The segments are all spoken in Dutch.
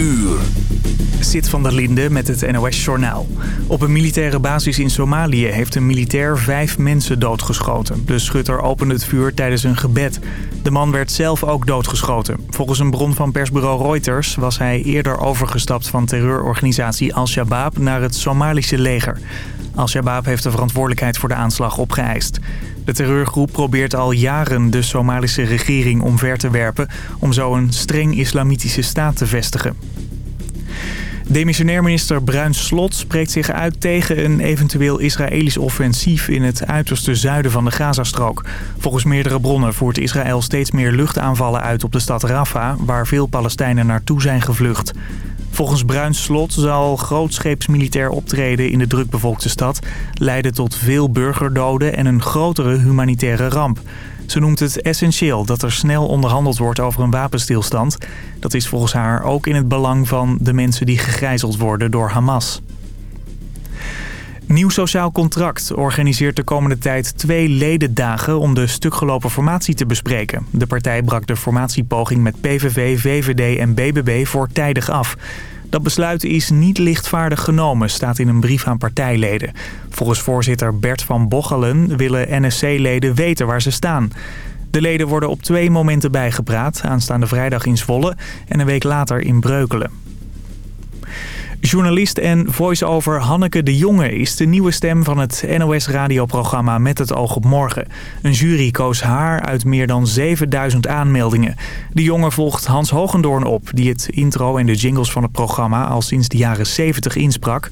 uur. Zit van der Linde met het NOS-journaal. Op een militaire basis in Somalië heeft een militair vijf mensen doodgeschoten. De schutter opende het vuur tijdens een gebed. De man werd zelf ook doodgeschoten. Volgens een bron van persbureau Reuters was hij eerder overgestapt van terreurorganisatie Al-Shabaab naar het Somalische leger. Al-Shabaab heeft de verantwoordelijkheid voor de aanslag opgeëist. De terreurgroep probeert al jaren de Somalische regering omver te werpen... om zo een streng islamitische staat te vestigen. Demissionair minister Bruins Slot spreekt zich uit tegen een eventueel Israëlisch offensief in het uiterste zuiden van de Gazastrook. Volgens meerdere bronnen voert Israël steeds meer luchtaanvallen uit op de stad Rafah, waar veel Palestijnen naartoe zijn gevlucht. Volgens Bruins Slot zal grootscheeps militair optreden in de drukbevolkte stad leiden tot veel burgerdoden en een grotere humanitaire ramp. Ze noemt het essentieel dat er snel onderhandeld wordt over een wapenstilstand. Dat is volgens haar ook in het belang van de mensen die gegijzeld worden door Hamas. Nieuw Sociaal Contract organiseert de komende tijd twee ledendagen om de stukgelopen formatie te bespreken. De partij brak de formatiepoging met PVV, VVD en BBB voortijdig af. Dat besluit is niet lichtvaardig genomen, staat in een brief aan partijleden. Volgens voorzitter Bert van Bochelen willen NSC-leden weten waar ze staan. De leden worden op twee momenten bijgepraat, aanstaande vrijdag in Zwolle en een week later in Breukelen. Journalist en voice-over Hanneke de Jonge is de nieuwe stem van het NOS-radioprogramma Met het oog op morgen. Een jury koos haar uit meer dan 7000 aanmeldingen. De Jonge volgt Hans Hogendoorn op, die het intro en de jingles van het programma al sinds de jaren 70 insprak.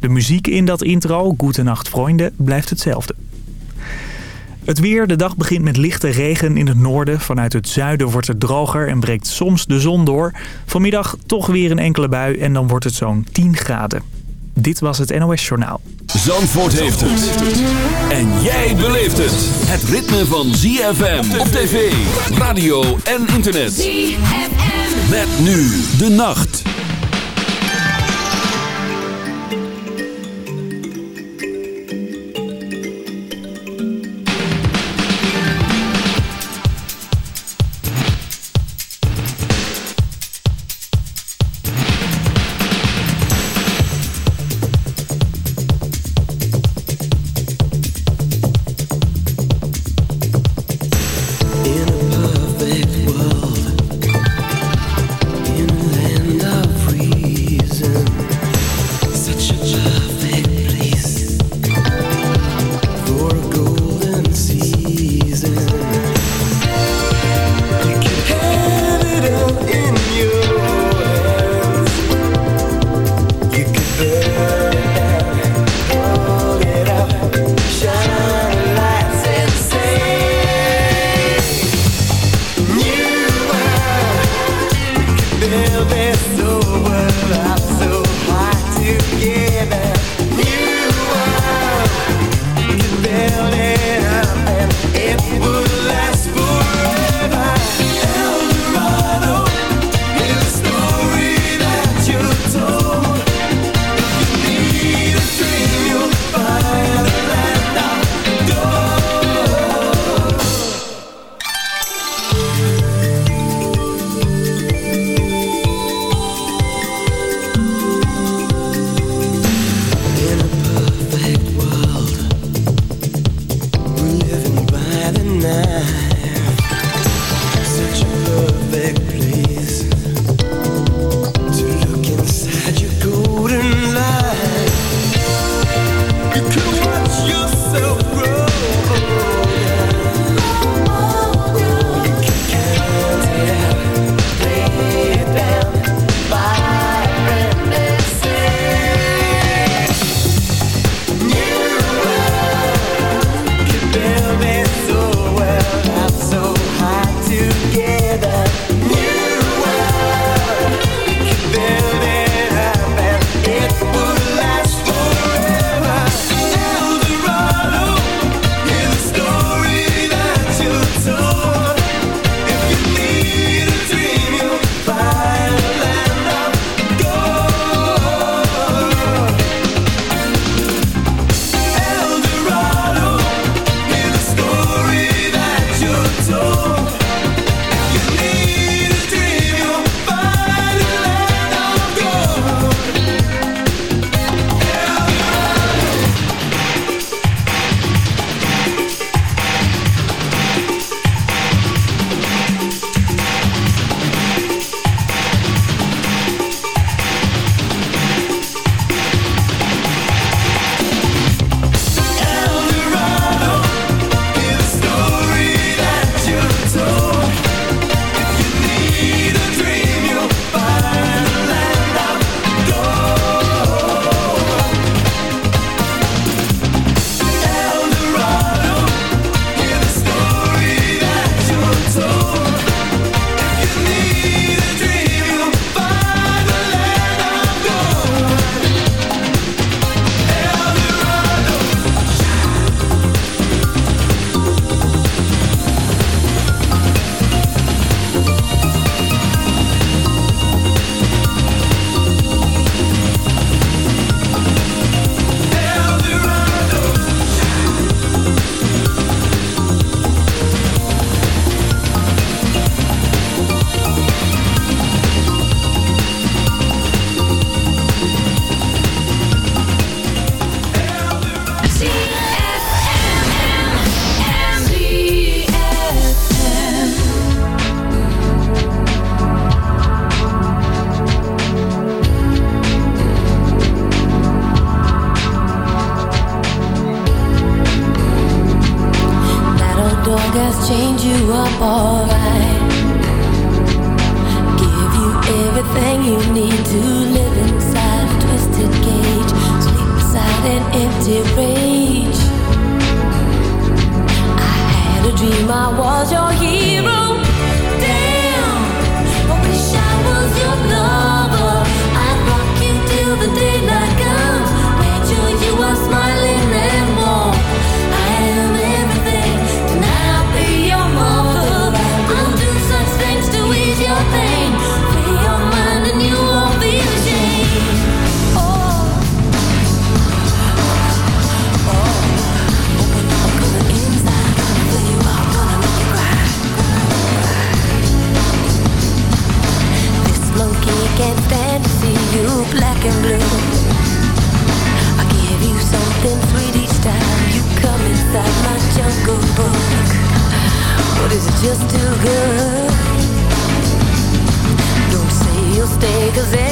De muziek in dat intro, Goedenacht Vrienden, blijft hetzelfde. Het weer. De dag begint met lichte regen in het noorden. Vanuit het zuiden wordt het droger en breekt soms de zon door. Vanmiddag toch weer een enkele bui en dan wordt het zo'n 10 graden. Dit was het NOS Journaal. Zandvoort heeft het. En jij beleeft het. Het ritme van ZFM op tv, radio en internet. ZFM. Met nu de nacht. just too good. Don't say you'll stay cause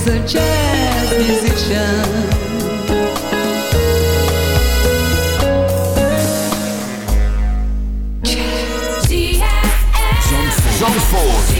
is a jazz musician. Zandvoort.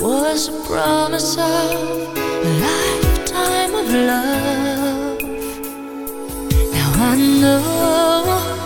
was a promise of a lifetime of love. Now I know.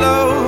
Slow.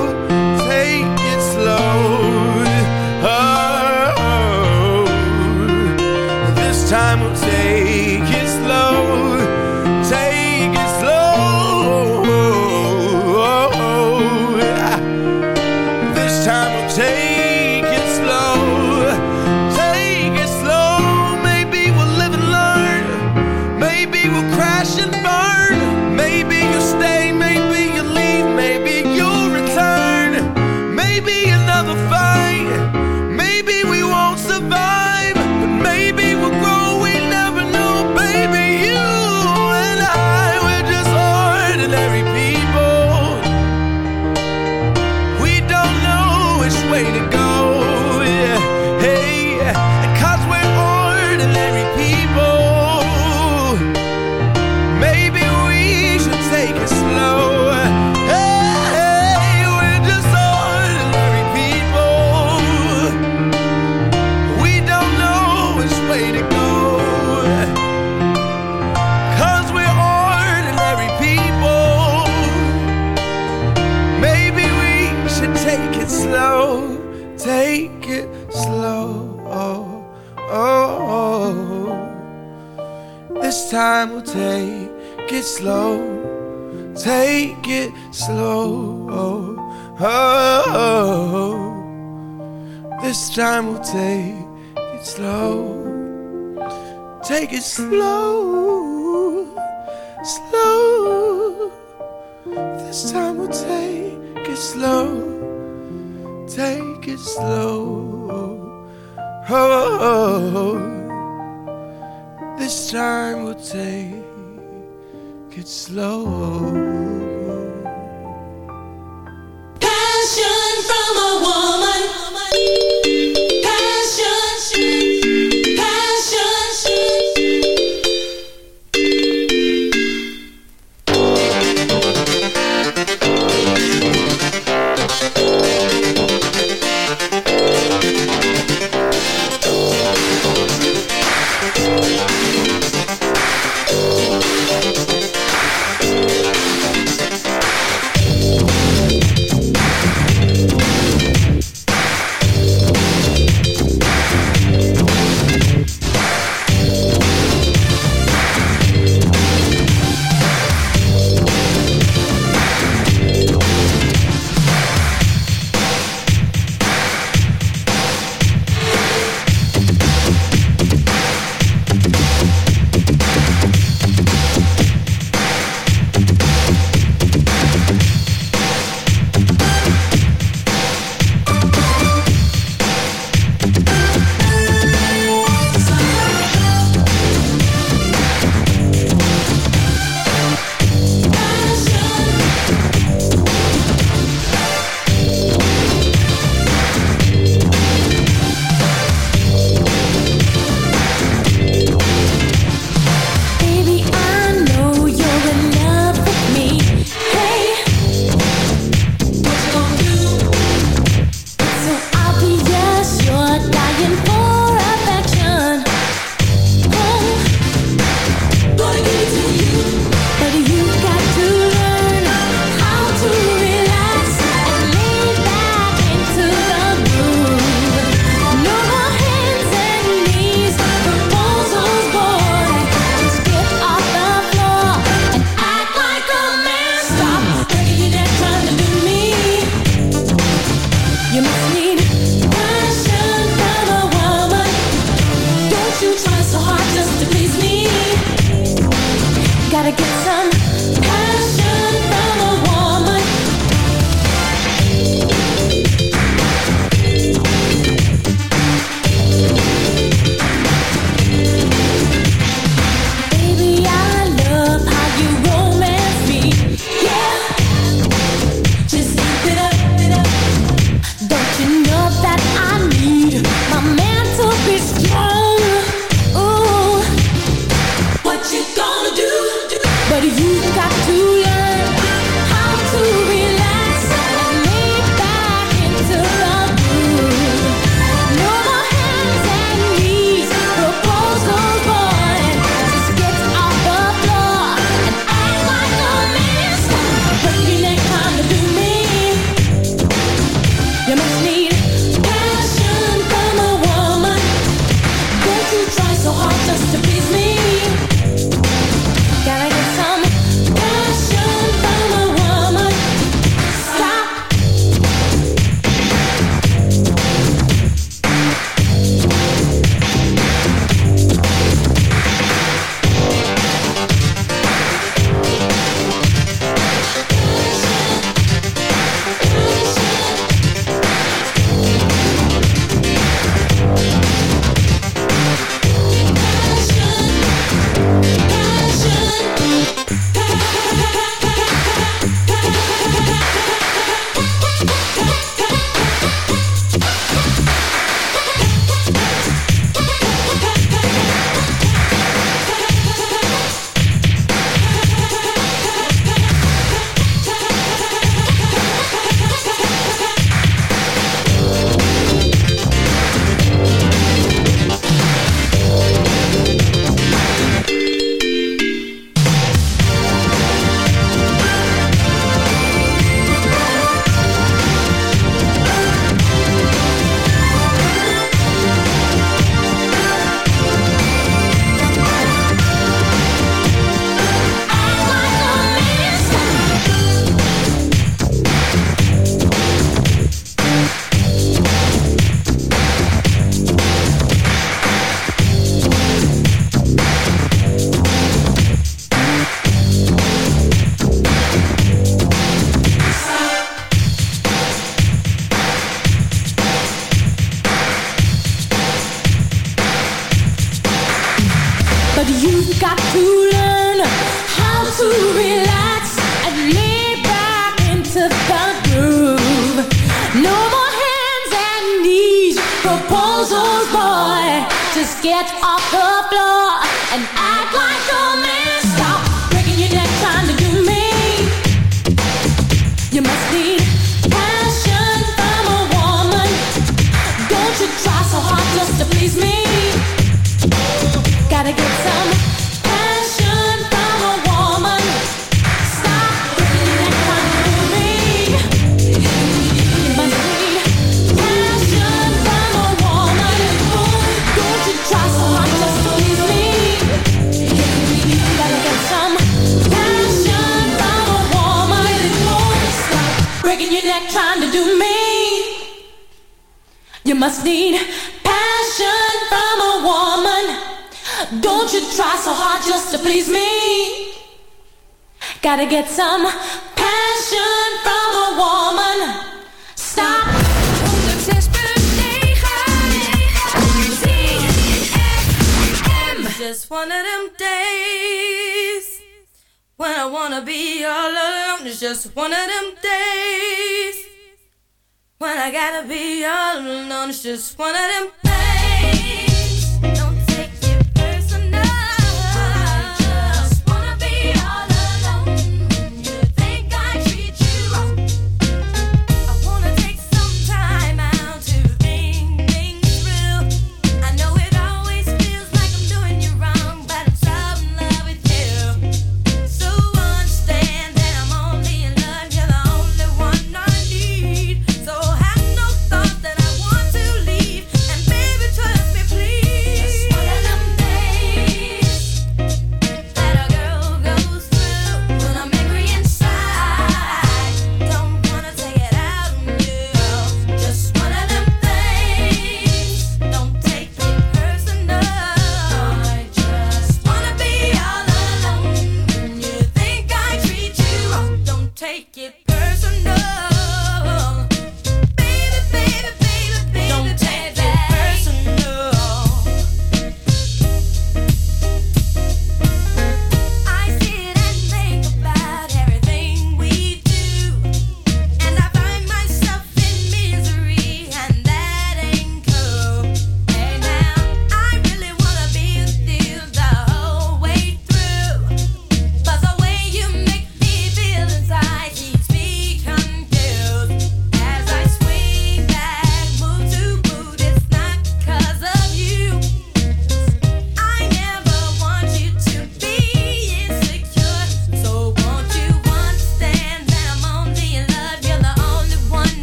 Slow.